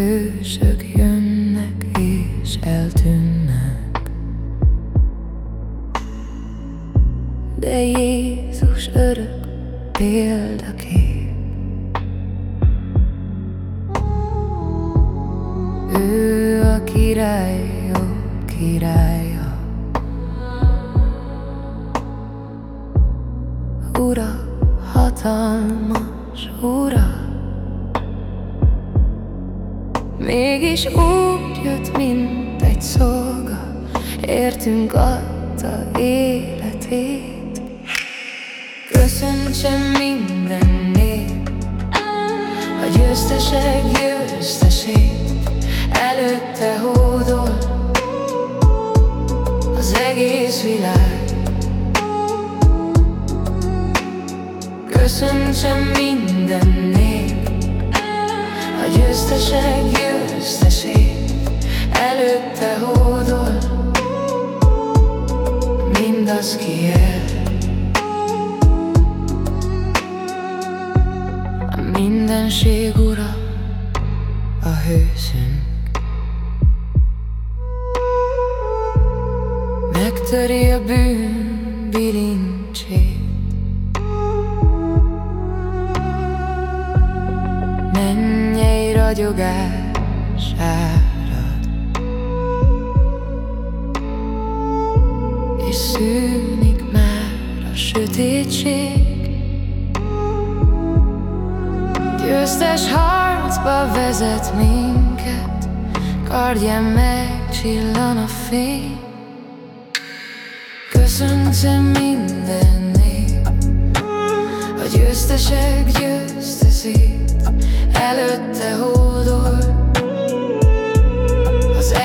Hősök jönnek és eltűnnek. De Jézus örök példakép. Ő a királyok királya. Ura, hatalmas ura Mégis úgy jött, mint egy szolga. Értünk adta életét. Köszöntse minden nép A győztesek győztesét. Előtte hódol Az egész világ. Köszöntse minden nép Mindaz ki él A mindenség ura a hősünk Megtöri a bűn bilincsét Mennyei ragyogás sötétség Győztes harcba vezet minket Kardján megcsillan a fény. Köszöntem minden nép A győztesek győzte szép Előtte hódol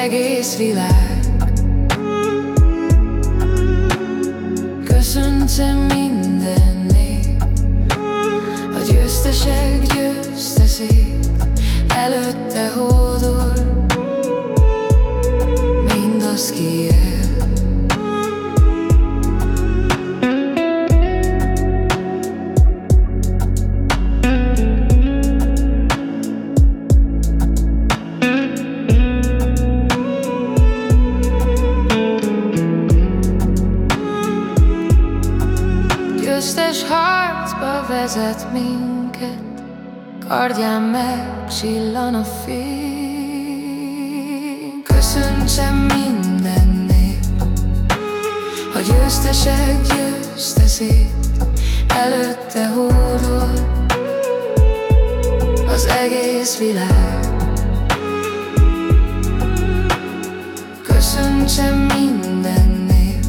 egész világ. Köszöntem minden győztesek győzte szép Előtte hódol. Mindaz ki él Köztes harcba vezet minket Kardján megcsillan a fény. Köszöntsem minden nép A győztesek győzte szép Előtte hódol Az egész világ. Köszöntsem minden nép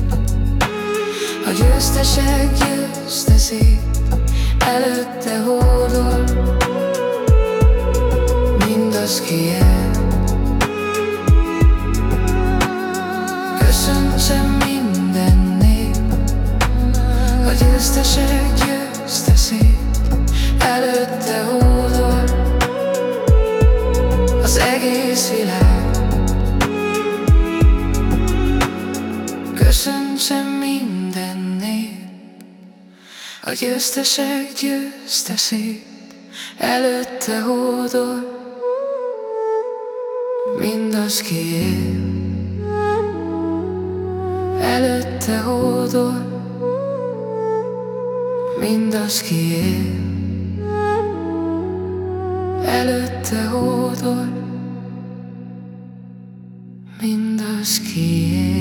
A győztesek győzte szép, előtte hódol Mindaz ki el Köszöntsem minden nép A győztesek győzte előtte hódol Az egész világ. Köszöntsem minden nép a győztesek győzte szép, előtte hódol, mindaz ki él. Előtte hódol, mindaz ki él. Előtte hódol, mindaz ki él.